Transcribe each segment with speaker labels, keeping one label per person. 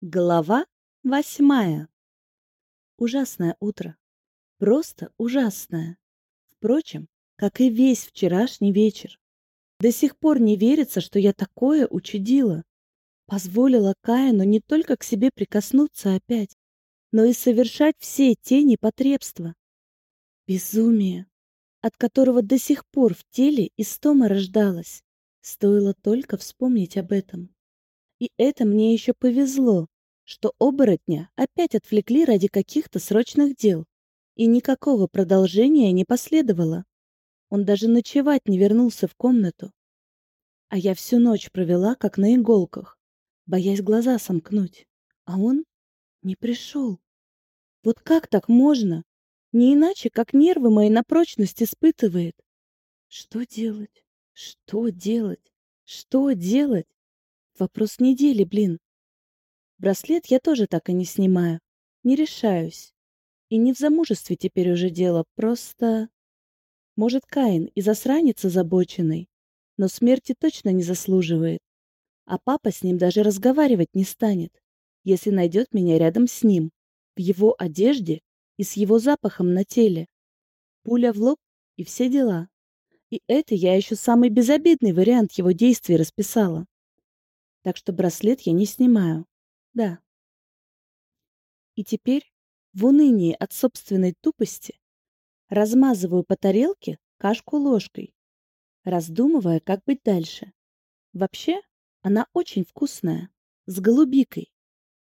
Speaker 1: Глава восьмая. Ужасное утро. Просто ужасное. Впрочем, как и весь вчерашний вечер. До сих пор не верится, что я такое учудила. Позволила Каину не только к себе прикоснуться опять, но и совершать все те непотребства. Безумие, от которого до сих пор в теле истома рождалась. Стоило только вспомнить об этом. И это мне еще повезло, что оборотня опять отвлекли ради каких-то срочных дел, и никакого продолжения не последовало. Он даже ночевать не вернулся в комнату. А я всю ночь провела, как на иголках, боясь глаза сомкнуть. А он не пришел. Вот как так можно? Не иначе, как нервы мои на прочность испытывает. Что делать? Что делать? Что делать? Вопрос недели, блин. Браслет я тоже так и не снимаю. Не решаюсь. И не в замужестве теперь уже дело, просто... Может, Каин и засранец озабоченный, но смерти точно не заслуживает. А папа с ним даже разговаривать не станет, если найдет меня рядом с ним, в его одежде и с его запахом на теле. Пуля в лоб и все дела. И это я еще самый безобидный вариант его действий расписала так что браслет я не снимаю. Да. И теперь, в унынии от собственной тупости, размазываю по тарелке кашку ложкой, раздумывая, как быть дальше. Вообще, она очень вкусная, с голубикой.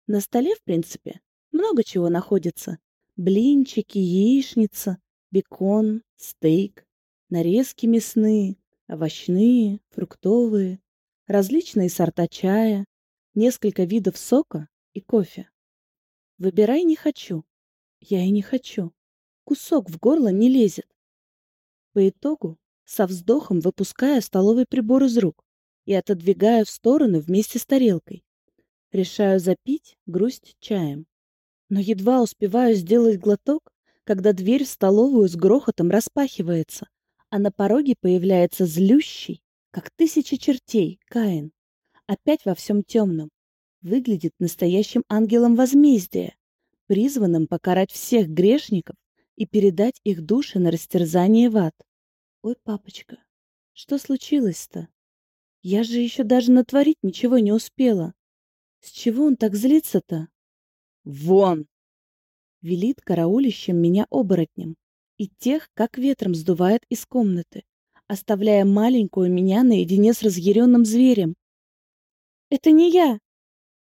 Speaker 1: На столе, в принципе, много чего находится. Блинчики, яичница, бекон, стейк, нарезки мясные, овощные, фруктовые различные сорта чая, несколько видов сока и кофе. Выбирай не хочу. Я и не хочу. Кусок в горло не лезет. По итогу, со вздохом выпуская столовый прибор из рук и отодвигая в сторону вместе с тарелкой. Решаю запить грусть чаем. Но едва успеваю сделать глоток, когда дверь в столовую с грохотом распахивается, а на пороге появляется злющий, как тысячи чертей, Каин. Опять во всем темном. Выглядит настоящим ангелом возмездия, призванным покарать всех грешников и передать их души на растерзание в ад. Ой, папочка, что случилось-то? Я же еще даже натворить ничего не успела. С чего он так злится-то? Вон! Велит караулищем меня оборотнем, и тех, как ветром сдувает из комнаты оставляя маленькую меня наедине с разъяренным зверем. «Это не я!»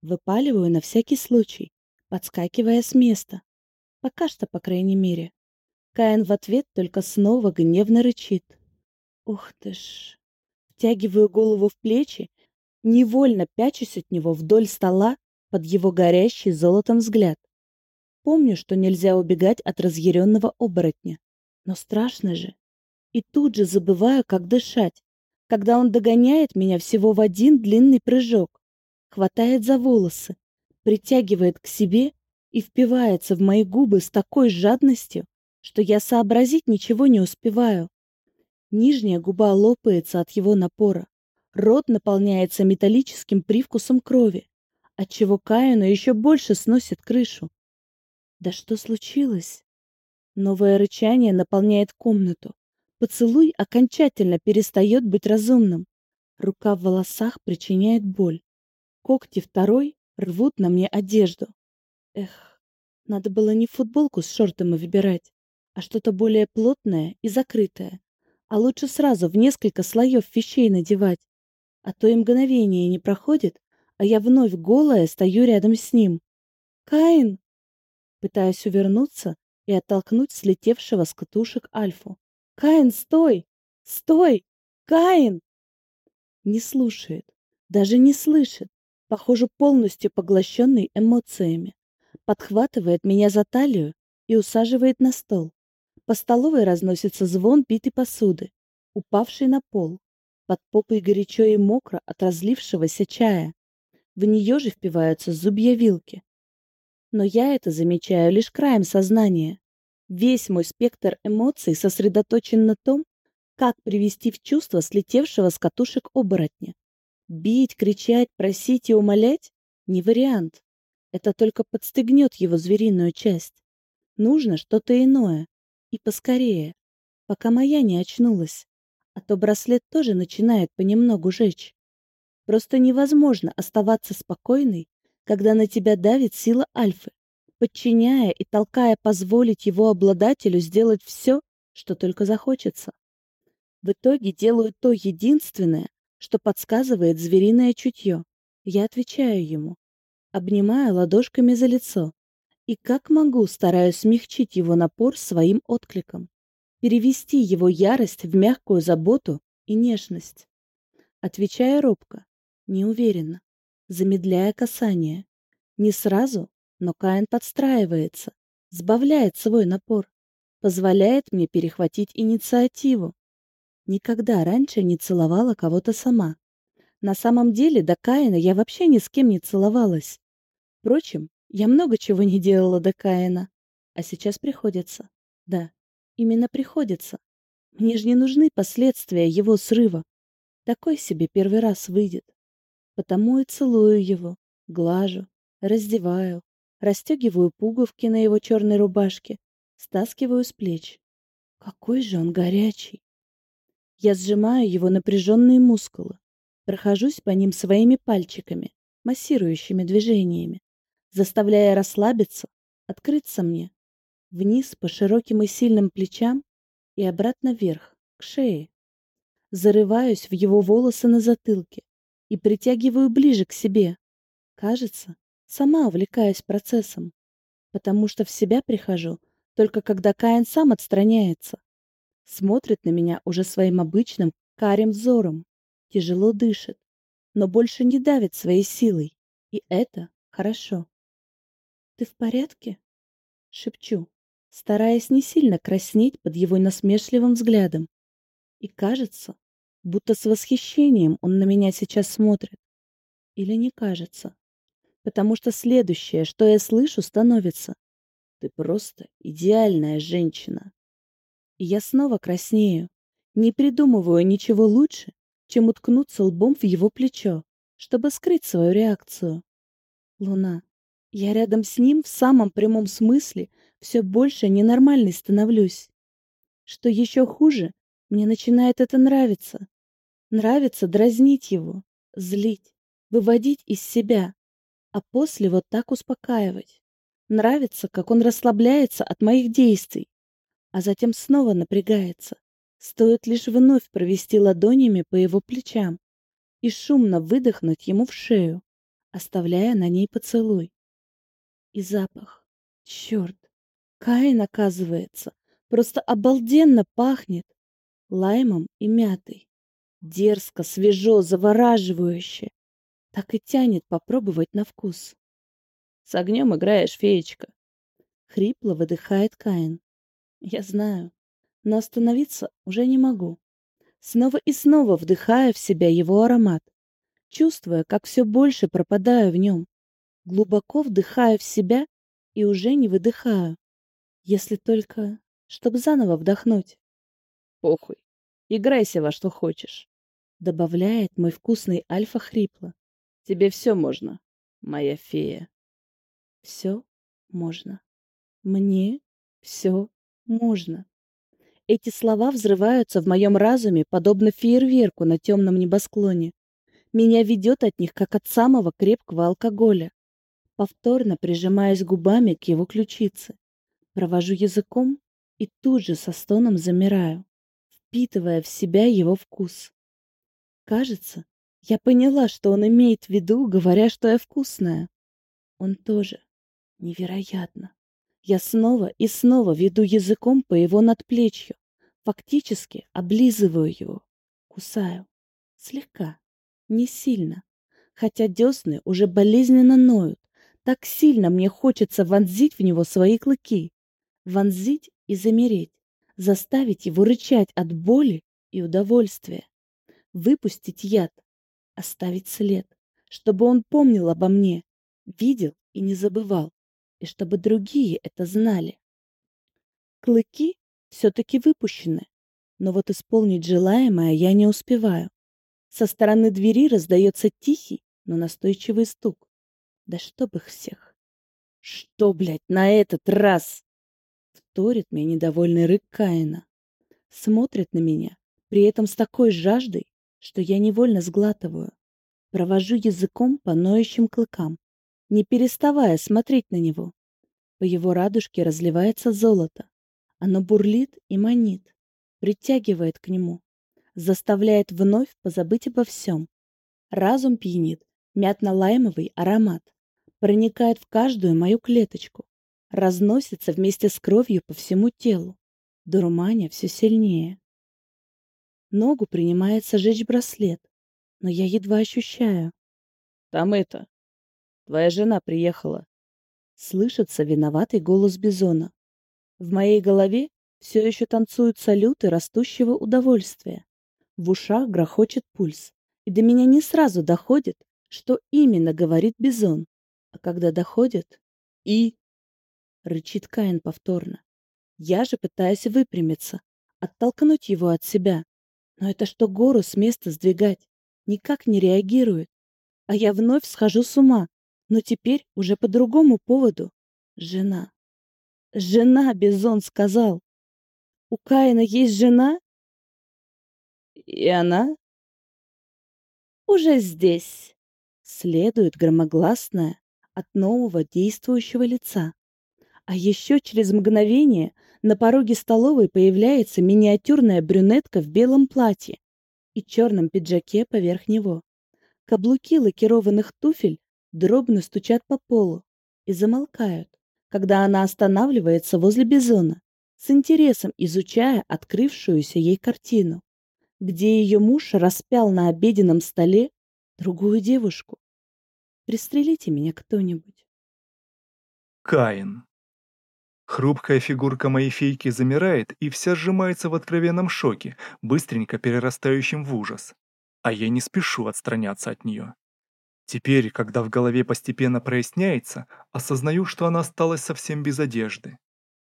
Speaker 1: Выпаливаю на всякий случай, подскакивая с места. Пока что, по крайней мере. Каин в ответ только снова гневно рычит. «Ух ты ж!» Втягиваю голову в плечи, невольно пячусь от него вдоль стола под его горящий золотом взгляд. Помню, что нельзя убегать от разъяренного оборотня. Но страшно же и тут же забываю, как дышать. Когда он догоняет меня всего в один длинный прыжок, хватает за волосы, притягивает к себе и впивается в мои губы с такой жадностью, что я сообразить ничего не успеваю. Нижняя губа лопается от его напора. Рот наполняется металлическим привкусом крови, отчего Каину еще больше сносит крышу. Да что случилось? Новое рычание наполняет комнату поцелуй окончательно перестает быть разумным. Рука в волосах причиняет боль. Когти второй рвут на мне одежду. Эх, надо было не футболку с шортами выбирать, а что-то более плотное и закрытое. А лучше сразу в несколько слоев вещей надевать. А то и мгновение не проходит, а я вновь голая стою рядом с ним. «Каин!» Пытаюсь увернуться и оттолкнуть слетевшего с катушек Альфу. Каин, стой! Стой! Каин!» Не слушает, даже не слышит, похоже, полностью поглощенный эмоциями. Подхватывает меня за талию и усаживает на стол. По столовой разносится звон битой посуды, Упавший на пол. Под попой горячо и мокро от разлившегося чая. В нее же впиваются зубья вилки. Но я это замечаю лишь краем сознания. Весь мой спектр эмоций сосредоточен на том, как привести в чувство слетевшего с катушек оборотня. Бить, кричать, просить и умолять — не вариант. Это только подстегнет его звериную часть. Нужно что-то иное. И поскорее. Пока моя не очнулась. А то браслет тоже начинает понемногу жечь. Просто невозможно оставаться спокойной, когда на тебя давит сила альфы подчиняя и толкая позволить его обладателю сделать все, что только захочется. В итоге делаю то единственное, что подсказывает звериное чутье. Я отвечаю ему, обнимая ладошками за лицо. И как могу, стараюсь смягчить его напор своим откликом, перевести его ярость в мягкую заботу и нежность. Отвечая робко, неуверенно, замедляя касание, не сразу но Каин подстраивается, сбавляет свой напор, позволяет мне перехватить инициативу. Никогда раньше не целовала кого-то сама. На самом деле до Каина я вообще ни с кем не целовалась. Впрочем, я много чего не делала до Каина. А сейчас приходится. Да, именно приходится. Мне же не нужны последствия его срыва. Такой себе первый раз выйдет. Потому и целую его, глажу, раздеваю, растягиваю пуговки на его черной рубашке, стаскиваю с плеч. Какой же он горячий! Я сжимаю его напряженные мускулы, прохожусь по ним своими пальчиками, массирующими движениями, заставляя расслабиться, открыться мне. Вниз по широким и сильным плечам и обратно вверх, к шее. Зарываюсь в его волосы на затылке и притягиваю ближе к себе. Кажется, сама увлекаюсь процессом, потому что в себя прихожу только когда Каин сам отстраняется. Смотрит на меня уже своим обычным карим взором, тяжело дышит, но больше не давит своей силой, и это хорошо. «Ты в порядке?» — шепчу, стараясь не сильно краснеть под его насмешливым взглядом. И кажется, будто с восхищением он на меня сейчас смотрит. Или не кажется. потому что следующее, что я слышу, становится «Ты просто идеальная женщина». И я снова краснею, не придумываю ничего лучше, чем уткнуться лбом в его плечо, чтобы скрыть свою реакцию. Луна, я рядом с ним в самом прямом смысле все больше ненормальной становлюсь. Что еще хуже, мне начинает это нравиться. Нравится дразнить его, злить, выводить из себя. а после вот так успокаивать. Нравится, как он расслабляется от моих действий, а затем снова напрягается. Стоит лишь вновь провести ладонями по его плечам и шумно выдохнуть ему в шею, оставляя на ней поцелуй. И запах. Черт. Каин, оказывается, просто обалденно пахнет лаймом и мятой. Дерзко, свежо, завораживающе. Так и тянет попробовать на вкус. «С огнем играешь, феечка!» Хрипло выдыхает Каин. «Я знаю, но остановиться уже не могу. Снова и снова вдыхая в себя его аромат, чувствуя, как все больше пропадаю в нем, глубоко вдыхая в себя и уже не выдыхаю. Если только, чтобы заново вдохнуть. «Похуй, играйся во что хочешь», — добавляет мой вкусный альфа хрипло. Тебе все можно, моя фея. Все можно. Мне все можно. Эти слова взрываются в моем разуме, подобно фейерверку на темном небосклоне. Меня ведет от них, как от самого крепкого алкоголя. Повторно прижимаясь губами к его ключице, провожу языком и тут же со стоном замираю, впитывая в себя его вкус. Кажется, я поняла, что он имеет в виду, говоря, что я вкусная. Он тоже. Невероятно. Я снова и снова веду языком по его надплечью. Фактически облизываю его. Кусаю. Слегка. Не сильно. Хотя десны уже болезненно ноют. Так сильно мне хочется вонзить в него свои клыки. Вонзить и замереть. Заставить его рычать от боли и удовольствия. Выпустить яд, оставить след, чтобы он помнил обо мне, видел и не забывал, и чтобы другие это знали. Клыки все-таки выпущены, но вот исполнить желаемое я не успеваю. Со стороны двери раздается тихий, но настойчивый стук. Да чтоб их всех! Что, блядь, на этот раз? Вторит мне недовольный рык Каина. Смотрит на меня, при этом с такой жаждой, что я невольно сглатываю. Провожу языком по ноющим клыкам, не переставая смотреть на него. По его радужке разливается золото. Оно бурлит и манит, притягивает к нему, заставляет вновь позабыть обо всем. Разум пьянит, мятно-лаймовый аромат проникает в каждую мою клеточку, разносится вместе с кровью по всему телу, дурманя все сильнее. Ногу принимается жечь браслет. Но я едва ощущаю. «Там это... Твоя жена приехала». Слышится виноватый голос Бизона. В моей голове все еще танцуют салюты растущего удовольствия. В ушах грохочет пульс. И до меня не сразу доходит, что именно говорит Бизон. А когда доходит... «И...» — рычит Каин повторно. Я же пытаюсь выпрямиться, оттолкнуть его от себя, Но это что гору с места сдвигать? Никак не реагирует. А я вновь схожу с ума, но теперь уже по другому поводу. Жена. Жена, Бизон сказал. У Каина есть жена? И она? Уже здесь. Следует громогласное от нового действующего лица. А еще через мгновение на пороге столовой появляется миниатюрная брюнетка в белом платье и черном пиджаке поверх него. Каблуки лакированных туфель дробно стучат по полу и замолкают, когда она останавливается возле бизона, с интересом изучая открывшуюся ей картину, где ее муж распял на обеденном столе другую девушку. Пристрелите меня кто-нибудь.
Speaker 2: Каин. Хрупкая фигурка моей фейки замирает и вся сжимается в откровенном шоке, быстренько перерастающем в ужас. А я не спешу отстраняться от нее. Теперь, когда в голове постепенно проясняется, осознаю, что она осталась совсем без одежды.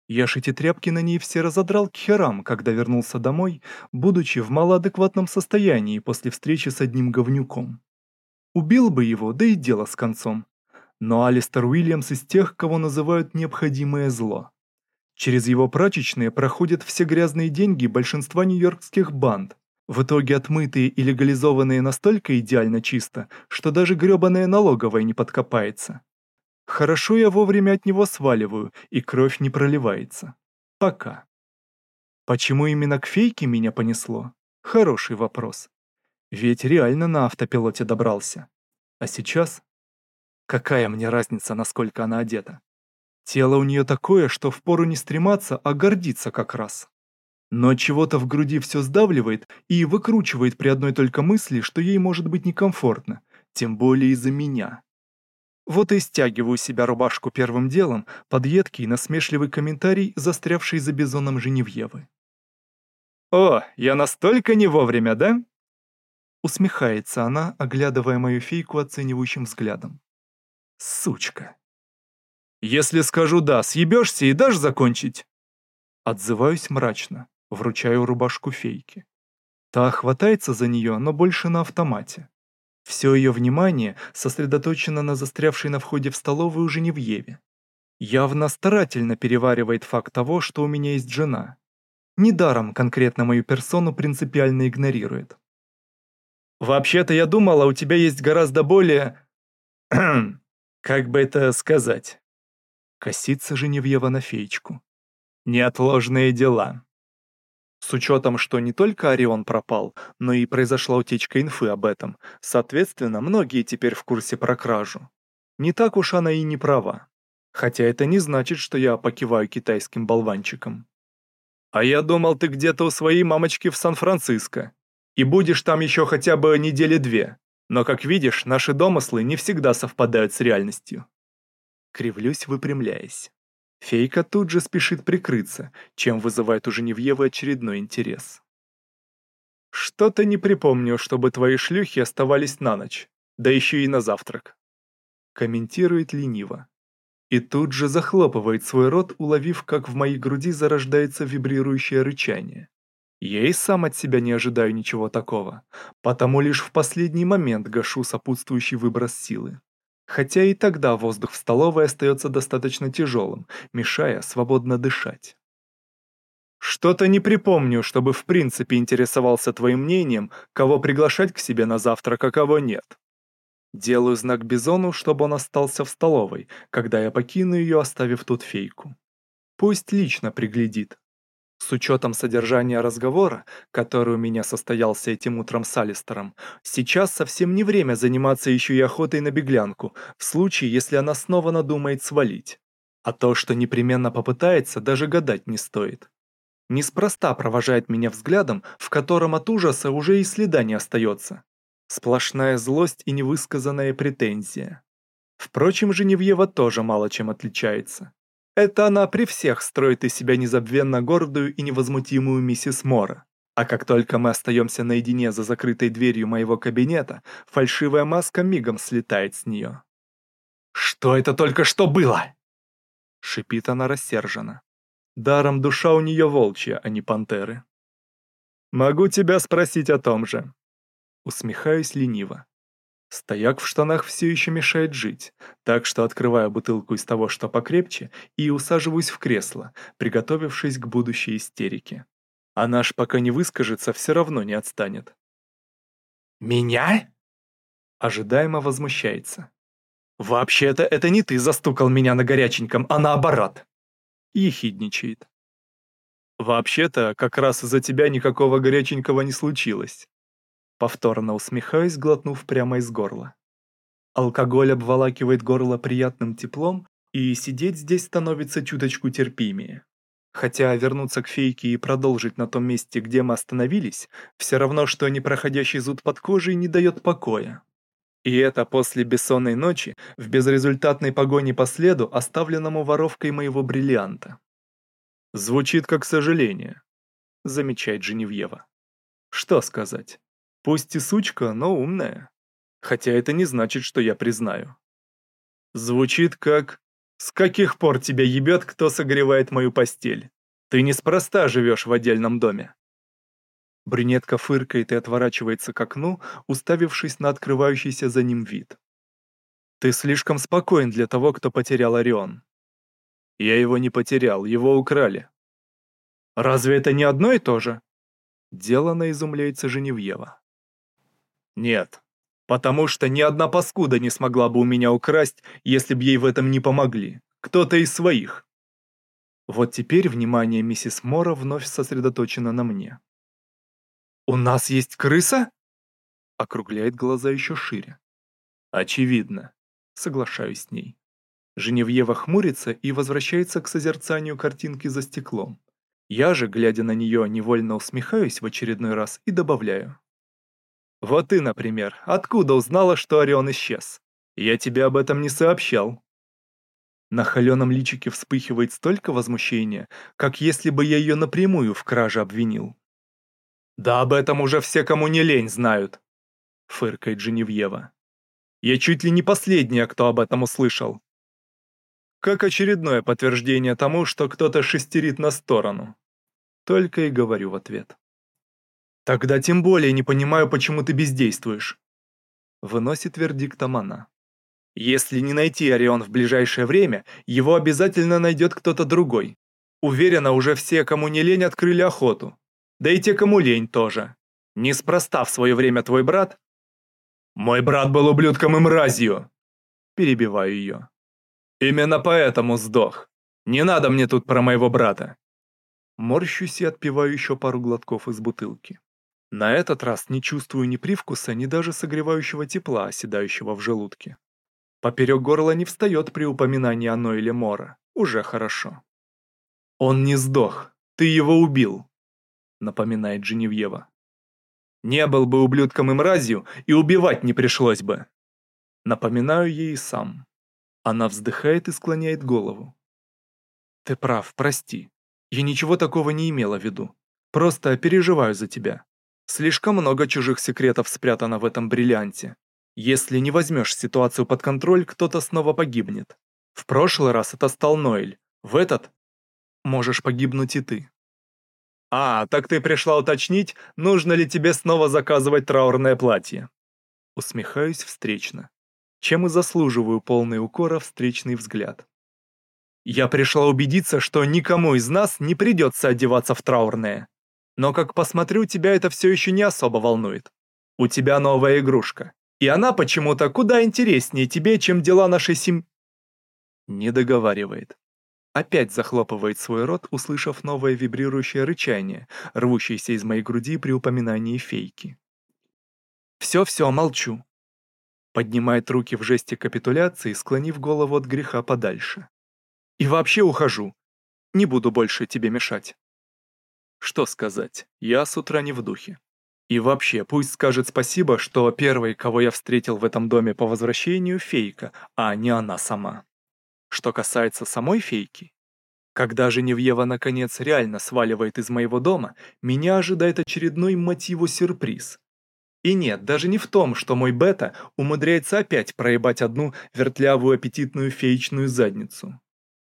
Speaker 2: Я ж эти тряпки на ней все разодрал к херам, когда вернулся домой, будучи в малоадекватном состоянии после встречи с одним говнюком. Убил бы его, да и дело с концом но Алистер Уильямс из тех, кого называют необходимое зло. Через его прачечные проходят все грязные деньги большинства нью-йоркских банд, в итоге отмытые и легализованные настолько идеально чисто, что даже грёбаная налоговая не подкопается. Хорошо я вовремя от него сваливаю, и кровь не проливается. Пока. Почему именно к фейке меня понесло? Хороший вопрос. Ведь реально на автопилоте добрался. А сейчас Какая мне разница, насколько она одета? Тело у нее такое, что впору не стрематься, а гордиться как раз. Но чего-то в груди все сдавливает и выкручивает при одной только мысли, что ей может быть некомфортно, тем более из-за меня. Вот и стягиваю себя рубашку первым делом под едкий насмешливый комментарий, застрявший за бизоном Женевьевы. «О, я настолько не вовремя, да?» Усмехается она, оглядывая мою фейку оценивающим взглядом. Сучка. Если скажу «да», съебешься и дашь закончить? Отзываюсь мрачно, вручаю рубашку фейки. Та хватается за нее, но больше на автомате. Все ее внимание сосредоточено на застрявшей на входе в столовую Женевьеве. Явно старательно переваривает факт того, что у меня есть жена. Недаром конкретно мою персону принципиально игнорирует. «Вообще-то я думала, у тебя есть гораздо более...» Как бы это сказать? Коситься же не в феечку. Неотложные дела. С учетом, что не только Орион пропал, но и произошла утечка инфы об этом, соответственно, многие теперь в курсе про кражу. Не так уж она и не права. Хотя это не значит, что я покиваю китайским болванчиком. А я думал, ты где-то у своей мамочки в Сан-Франциско. И будешь там еще хотя бы недели две. Но, как видишь, наши домыслы не всегда совпадают с реальностью. Кривлюсь, выпрямляясь. Фейка тут же спешит прикрыться, чем вызывает у Женевьевы очередной интерес. «Что-то не припомню, чтобы твои шлюхи оставались на ночь, да еще и на завтрак», комментирует лениво. И тут же захлопывает свой рот, уловив, как в моей груди зарождается вибрирующее рычание. Я и сам от себя не ожидаю ничего такого, потому лишь в последний момент гашу сопутствующий выброс силы. Хотя и тогда воздух в столовой остается достаточно тяжелым, мешая свободно дышать. «Что-то не припомню, чтобы в принципе интересовался твоим мнением, кого приглашать к себе на завтрак, а кого нет», Делаю знак Бизону, чтобы он остался в столовой, когда я покину ее, оставив тут фейку. Пусть лично приглядит, с учетом содержания разговора, который у меня состоялся этим утром с Алистером, сейчас совсем не время заниматься еще и охотой на беглянку, в случае, если она снова надумает свалить. А то, что непременно попытается, даже гадать не стоит. Неспроста провожает меня взглядом, в котором от ужаса уже и следа не остается. Сплошная злость и невысказанная претензия. Впрочем, Женевьева тоже мало чем отличается. Это она при всех строит из себя незабвенно гордую и невозмутимую миссис Мора. А как только мы остаемся наедине за закрытой дверью моего кабинета, фальшивая маска мигом слетает с нее. «Что это только что было?» Шипит она рассерженно. Даром душа у нее волчья, а не пантеры. «Могу тебя спросить о том же». Усмехаюсь лениво. Стояк в штанах все еще мешает жить, так что открываю бутылку из того, что покрепче, и усаживаюсь в кресло, приготовившись к будущей истерике. А наш пока не выскажется, все равно не отстанет. «Меня?» Ожидаемо возмущается. «Вообще-то это не ты застукал меня на горяченьком, а наоборот!» Ехидничает. «Вообще-то, как раз из-за тебя никакого горяченького не случилось. Повторно усмехаюсь, глотнув прямо из горла. Алкоголь обволакивает горло приятным теплом, и сидеть здесь становится чуточку терпимее. Хотя вернуться к фейке и продолжить на том месте, где мы остановились, все равно, что непроходящий зуд под кожей не дает покоя. И это после бессонной ночи, в безрезультатной погоне по следу, оставленному воровкой моего бриллианта. «Звучит как сожаление», — замечает Женевьева. «Что сказать? Пусть и сучка, но умная. Хотя это не значит, что я признаю. Звучит как «С каких пор тебя ебет, кто согревает мою постель? Ты неспроста живешь в отдельном доме». Брюнетка фыркает и отворачивается к окну, уставившись на открывающийся за ним вид. «Ты слишком спокоен для того, кто потерял Орион». «Я его не потерял, его украли». «Разве это не одно и то же?» Дело на изумляется Женевьева. Нет, потому что ни одна паскуда не смогла бы у меня украсть, если б ей в этом не помогли. Кто-то из своих. Вот теперь внимание миссис Мора вновь сосредоточено на мне. «У нас есть крыса?» Округляет глаза еще шире. «Очевидно», — соглашаюсь с ней. Женевьева хмурится и возвращается к созерцанию картинки за стеклом. Я же, глядя на нее, невольно усмехаюсь в очередной раз и добавляю. Вот ты, например, откуда узнала, что Орион исчез? Я тебе об этом не сообщал». На холеном личике вспыхивает столько возмущения, как если бы я ее напрямую в краже обвинил. «Да об этом уже все, кому не лень, знают», — фыркает Женевьева. «Я чуть ли не последняя, кто об этом услышал». Как очередное подтверждение тому, что кто-то шестерит на сторону. Только и говорю в ответ. Тогда тем более не понимаю, почему ты бездействуешь. Выносит вердикт Амана. Если не найти Орион в ближайшее время, его обязательно найдет кто-то другой. Уверена, уже все, кому не лень, открыли охоту. Да и те, кому лень, тоже. Неспроста в свое время твой брат... «Мой брат был ублюдком и мразью!» Перебиваю ее. «Именно поэтому сдох. Не надо мне тут про моего брата!» Морщусь и отпиваю еще пару глотков из бутылки. На этот раз не чувствую ни привкуса, ни даже согревающего тепла, оседающего в желудке. Поперек горла не встает при упоминании о или Мора. Уже хорошо. «Он не сдох. Ты его убил», — напоминает Женевьева. «Не был бы ублюдком и мразью, и убивать не пришлось бы». Напоминаю ей и сам. Она вздыхает и склоняет голову. «Ты прав, прости. Я ничего такого не имела в виду. Просто переживаю за тебя. Слишком много чужих секретов спрятано в этом бриллианте. Если не возьмешь ситуацию под контроль, кто-то снова погибнет. В прошлый раз это стал Ноэль, в этот можешь погибнуть и ты. «А, так ты пришла уточнить, нужно ли тебе снова заказывать траурное платье?» Усмехаюсь встречно, чем и заслуживаю полный укора встречный взгляд. «Я пришла убедиться, что никому из нас не придется одеваться в траурное. Но как посмотрю, тебя это все еще не особо волнует. У тебя новая игрушка. И она почему-то куда интереснее тебе, чем дела нашей сем... Не договаривает. Опять захлопывает свой рот, услышав новое вибрирующее рычание, рвущееся из моей груди при упоминании фейки. «Все-все, молчу!» Поднимает руки в жесте капитуляции, склонив голову от греха подальше. «И вообще ухожу. Не буду больше тебе мешать». Что сказать, я с утра не в духе. И вообще, пусть скажет спасибо, что первой, кого я встретил в этом доме по возвращению, фейка, а не она сама. Что касается самой фейки, когда Женевьева наконец реально сваливает из моего дома, меня ожидает очередной мотиву сюрприз. И нет, даже не в том, что мой бета умудряется опять проебать одну вертлявую аппетитную феечную задницу.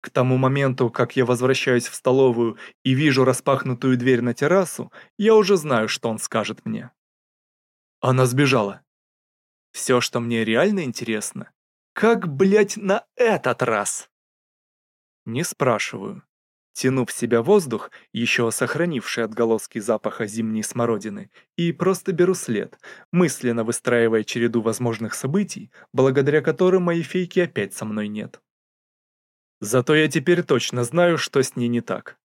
Speaker 2: К тому моменту, как я возвращаюсь в столовую и вижу распахнутую дверь на террасу, я уже знаю, что он скажет мне. Она сбежала. Все, что мне реально интересно, как, блять на этот раз? Не спрашиваю. Тяну в себя воздух, еще сохранивший отголоски запаха зимней смородины, и просто беру след, мысленно выстраивая череду возможных событий, благодаря которым мои фейки опять со мной нет. Зато я теперь точно знаю, что с ней не так.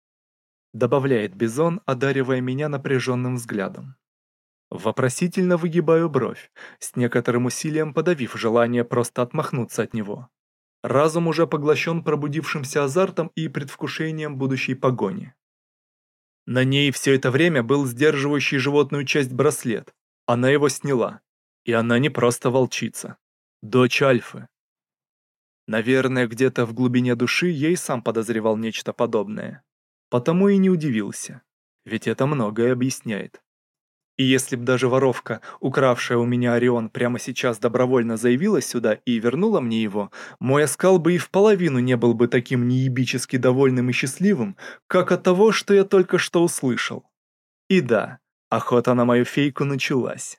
Speaker 2: Добавляет Бизон, одаривая меня напряженным взглядом. Вопросительно выгибаю бровь, с некоторым усилием подавив желание просто отмахнуться от него. Разум уже поглощен пробудившимся азартом и предвкушением будущей погони. На ней все это время был сдерживающий животную часть браслет. Она его сняла. И она не просто волчица. Дочь Альфы. Наверное, где-то в глубине души ей сам подозревал нечто подобное. Потому и не удивился. Ведь это многое объясняет. И если б даже воровка, укравшая у меня Орион, прямо сейчас добровольно заявила сюда и вернула мне его, мой оскал бы и в половину не был бы таким неебически довольным и счастливым, как от того, что я только что услышал. И да, охота на мою фейку началась.